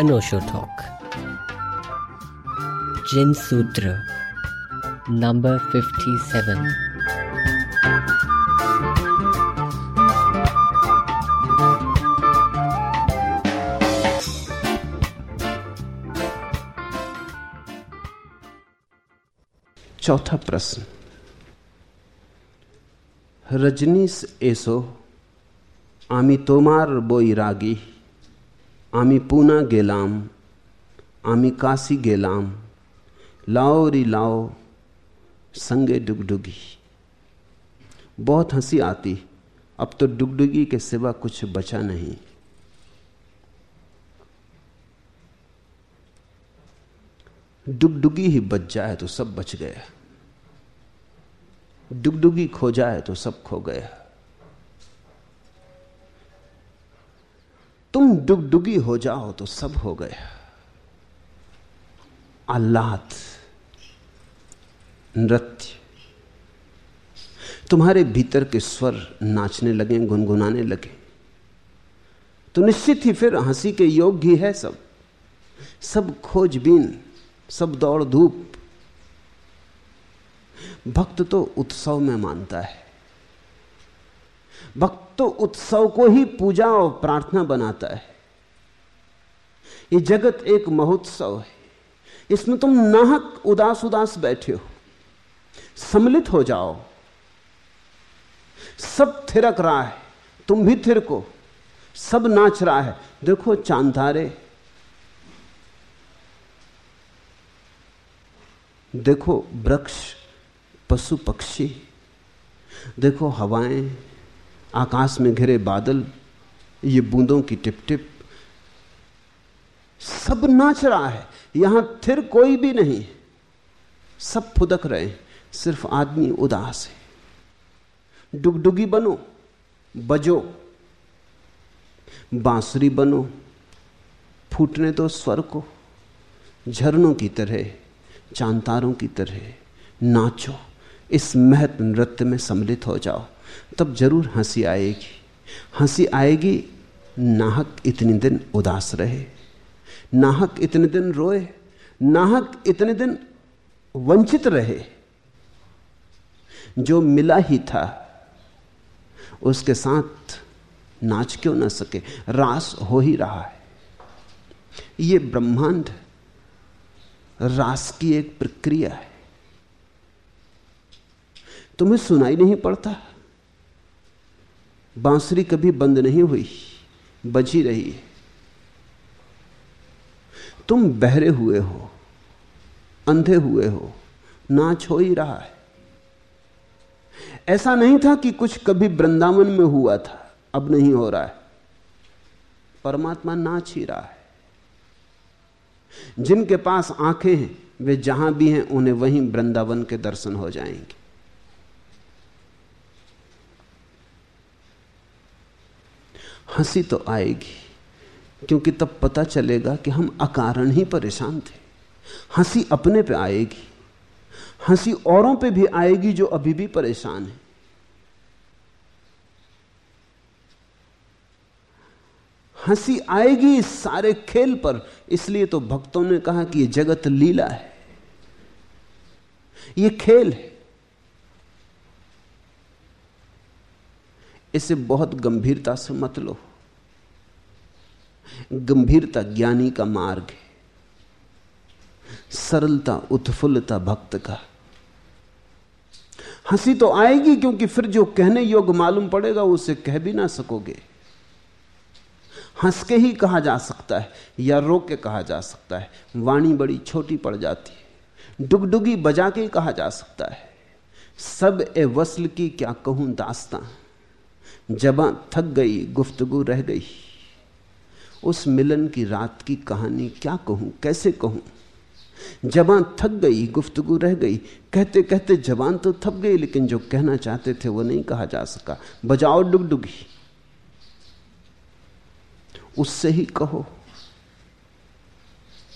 अनोशो talk जिन सूत्र number 57 चौथा प्रश्न। रजनीश एसो आमितोमार बोई रागी। आमी पूना गेलाम, आमी काशी गेलाम, लाओ री लाओ, संगे डुगडुगी। बहुत हँसी आती, अब तो डुगडुगी के सिवा कुछ बचा नहीं। डुगडुगी ही बच जाए तो सब बच गया। डुगडुगी खो जाए तो सब खो गया। तुम डुगडुगी हो जाओ तो सब हो गया आह्लाद, नृत्य। तुम्हारे भीतर के स्वर नाचने लगे, गुनगुनाने लगे। तो निश्चित ही फिर हँसी के योग्य ही है सब। सब खोजबीन, सब दौड़ धूप भक्त तो उत्सव में मानता है। भक्त तो उत्सव को ही पूजा और प्रार्थना बनाता है। ये जगत एक महोत्सव है। इसमें तुम नाहक, उदास उदास बैठे हो। सम्मिलित हो जाओ। सब थिरक रहा है। तुम भी थिरको। सब नाच रहा है। देखो चांदारे। देखो वृक्ष, पशु पक्षी। देखो हवाएँ। आकाश में घिरे बादल, ये बूंदों की टिप टिप सब नाच रहा है, यहाँ थिर कोई भी नहीं। सब फुदक रहे हैं, सिर्फ़ आदमी उदास है। डुगडुगी बनो, बजो। बांसुरी बनो, फूटने दो स्वर को। झरनों की तरह, चांतारों की तरह नाचो। इस महत्व नृत्य में सम्मिलित हो जाओ। तब ज़रूर हँसी आएगी। हँसी आएगी, नाहक इतने दिन उदास रहे। नाहक इतने दिन रोए, नाहक इतने दिन वंचित रहे। जो मिला ही था, उसके साथ नाच क्यों ना सके? रास हो ही रहा है। ये ब्रह्मांड रास की एक प्रक्रिया है। तुम्हें सुनाई नहीं पड़ता? बांसुरी कभी बंद नहीं हुई, बजी रही है। तुम बहरे हुए हो, अंधे हुए हो, नाच हो ही रहा है। ऐसा नहीं था कि कुछ कभी वृंदावन में हुआ था, अब नहीं हो रहा है। परमात्मा नाच ही रहा है। जिनके पास आँखें हैं, वे जहाँ भी हैं, उन्हें वहीं वृंदावन के दर्शन हो जाएँगे। हँसी तो आएगी, क्योंकि तब पता चलेगा कि हम अकारण ही परेशान थे। हँसी अपने पे आएगी, हँसी औरों पे भी आएगी जो अभी भी परेशान है। हँसी आएगी इस सारे खेल पर, इसलिए तो भक्तों ने कहा कि यह जगत लीला है यह खेल है। इसे बहुत गंभीरता से मत लो। गंभीरता ज्ञानी का मार्ग है। सरलता, उत्फुल्लता भक्त का। हँसी तो आएगी क्योंकि फिर जो कहने योग्य मालूम पड़ेगा, उसे कह भी ना सकोगे। हंस के ही कहा जा सकता है, या रो के कहा जा सकता है। वाणी बड़ी छोटी पड़ जाती है। डुगडुगी बजा के कहा जा सकता है। सब ए वसल की क्या कहूँ दास्तां। जबा थक गई, गुफ्तगु रह गई। उस मिलन की रात की कहानी क्या कहूँ, कैसे कहूँ? जबान थक गई, गुफ्तगु रह गई। कहते कहते जबान तो थक गई, लेकिन जो कहना चाहते थे वो नहीं कहा जा सका। बजाओ डुगडुगी। उससे ही कहो,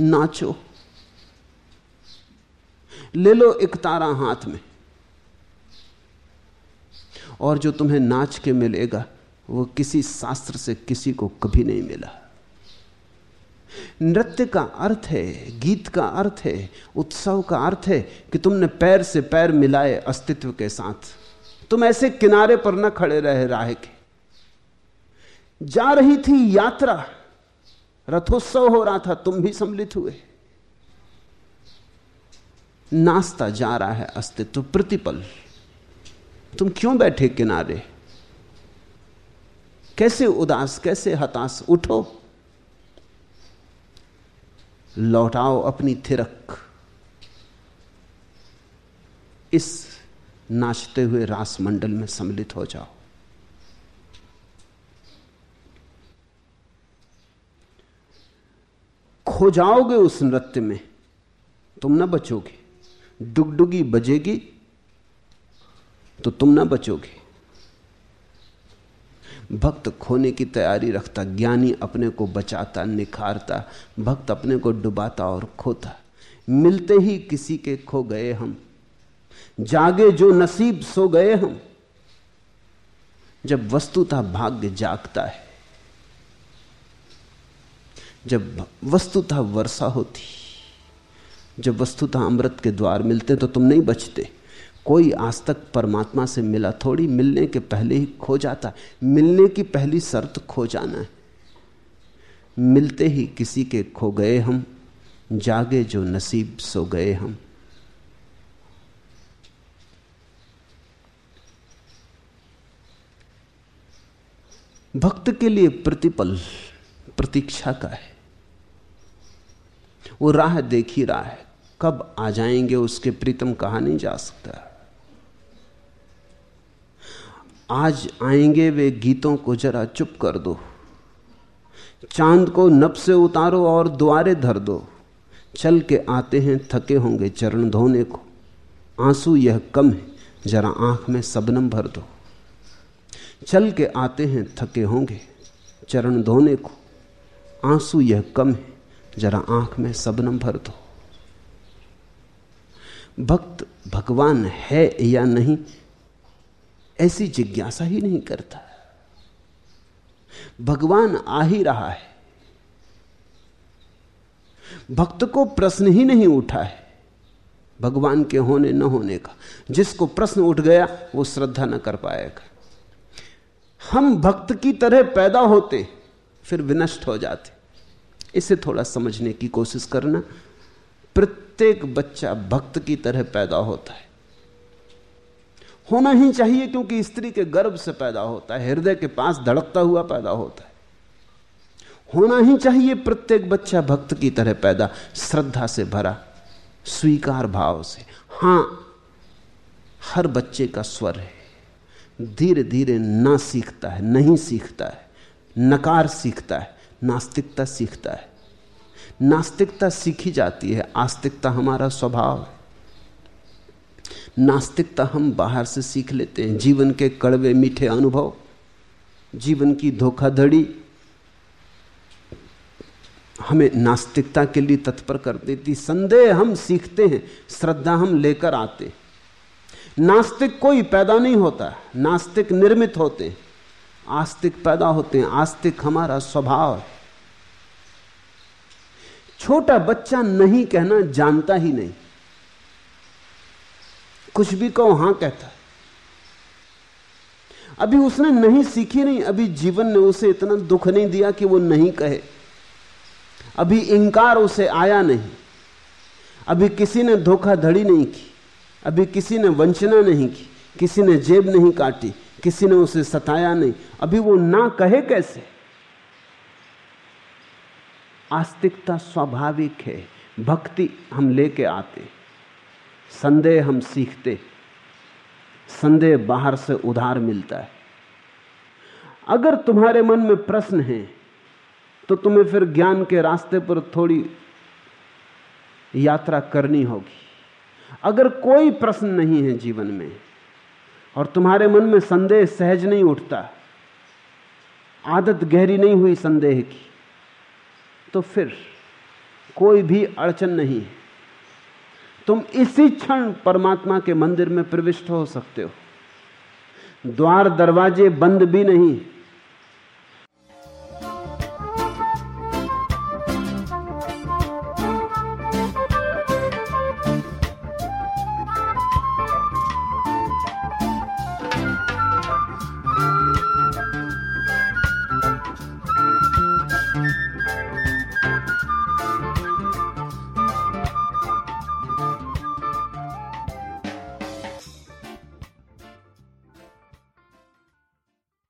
नाचो। ले लो एक तारा हाथ में। और जो तुम्हें नाच के मिलेगा, वो किसी शास्त्र से किसी को कभी नहीं मिला। नृत्य का अर्थ है, गीत का अर्थ है, उत्सव का अर्थ है कि तुमने पैर से पैर मिलाए अस्तित्व के साथ। तुम ऐसे किनारे पर न खड़े रहे, राह के। जा रही थी यात्रा, रथोत्सव हो रहा था, तुम भी सम्मिलित हुए। नाश्ता जा रहा है अस्तित्व प्रतिपल। तुम क्यों बैठे किनारे? कैसे उदास, कैसे हताश? उठो। लौटाओ अपनी थिरक। इस नाचते हुए रास मंडल में सम्मिलित हो जाओ। खो जाओगे उस नृत्य में, तुम ना बचोगे। डुगडुगी बजेगी तो तुम ना बचोगे। भक्त खोने की तैयारी रखता, ज्ञानी अपने को बचाता, निखारता, भक्त अपने को डुबाता और खोता। मिलते ही किसी के खो गए हम। जागे जो नसीब, सो गए हम। जब वस्तुतः भाग्य जागता है, जब वस्तुतः वर्षा होती, जब वस्तुतः अमृत के द्वार मिलते तो तुम नहीं बचते। कोई आज तक परमात्मा से मिला, थोड़ी मिलने के पहले ही खो जाता है। मिलने की पहली शर्त खो जाना है। मिलते ही किसी के खो गए हम, जागे जो नसीब सो गए हम। भक्त के लिए प्रतिपल, प्रतीक्षा का है। वो राह देख रहा है। कब आ जाएँगे उसके प्रीतम, कहा नहीं जा सकता। आज आएँगे वे गीतों को जरा चुप कर दो। चाँद को नब से उतारो और द्वारे धर दो। चल के आते हैं थके होंगे चरण धोने को। आँसू यह कम है, जरा आँख में सबनम भर दो। चल के आते हैं थके होंगे चरण धोने को। आँसू यह कम है, जरा आँख में सबनम भर दो। भक्त भगवान है या नहीं ऐसी जिज्ञासा ही नहीं करता। भगवान आ ही रहा है। भक्त को प्रश्न ही नहीं उठा है भगवान के होने न होने का। जिसको प्रश्न उठ गया, वो श्रद्धा न कर पाएगा। हम भक्त की तरह पैदा होते, फिर विनष्ट हो जाते। इसे थोड़ा समझने की कोशिश करना, प्रत्येक बच्चा भक्त की तरह पैदा होता है। होना ही चाहिए क्योंकि स्त्री के गर्भ से पैदा होता है, हृदय के पास धड़कता हुआ पैदा होता है। होना ही चाहिए प्रत्येक बच्चा भक्त की तरह पैदा, श्रद्धा से भरा, स्वीकार भाव से। हाँ, हर बच्चे का स्वर है। धीरे धीरे ना सीखता है, नहीं सीखता है। नकार सीखता है, नास्तिकता सीखता है। नास्तिकता सीखी जाती है, आस्तिकता हमारा स्वभाव है। नास्तिकता हम बाहर से सीख लेते हैं। जीवन के कड़वे मीठे अनुभव, जीवन की धोखाधड़ी हमें नास्तिकता के लिए तत्पर कर देती। संदेह हम सीखते हैं, श्रद्धा हम लेकर आते नास्तिक कोई पैदा नहीं होता, नास्तिक निर्मित होते आस्तिक पैदा होते हैं, आस्तिक हमारा स्वभाव है। छोटा बच्चा नहीं कहना, जानता ही नहीं। कुछ भी कहो, हाँ कहता है। अभी उसने नहीं सीखी, नहीं, अभी जीवन ने उसे इतना दुख नहीं दिया कि वो नहीं कहे। अभी इंकार उसे आया नहीं। अभी किसी ने धोखाधड़ी नहीं की। अभी किसी ने वंचना नहीं की। किसी ने जेब नहीं काटी। किसी ने उसे सताया नहीं। अभी वो ना कहे कैसे? आस्तिकता स्वाभाविक है। भक्ति हम लेके आते संदेह हम सीखते संदेह बाहर से उधार मिलता है। अगर तुम्हारे मन में प्रश्न है तो तुम्हें फिर ज्ञान के रास्ते पर थोड़ी यात्रा करनी होगी। अगर कोई प्रश्न नहीं है जीवन में, और तुम्हारे मन में संदेह सहज नहीं उठता, आदत गहरी नहीं हुई संदेह की तो फिर कोई भी अड़चन नहीं है। तुम इसी क्षण परमात्मा के मंदिर में प्रविष्ट हो सकते हो। द्वार दरवाजे बंद भी नहीं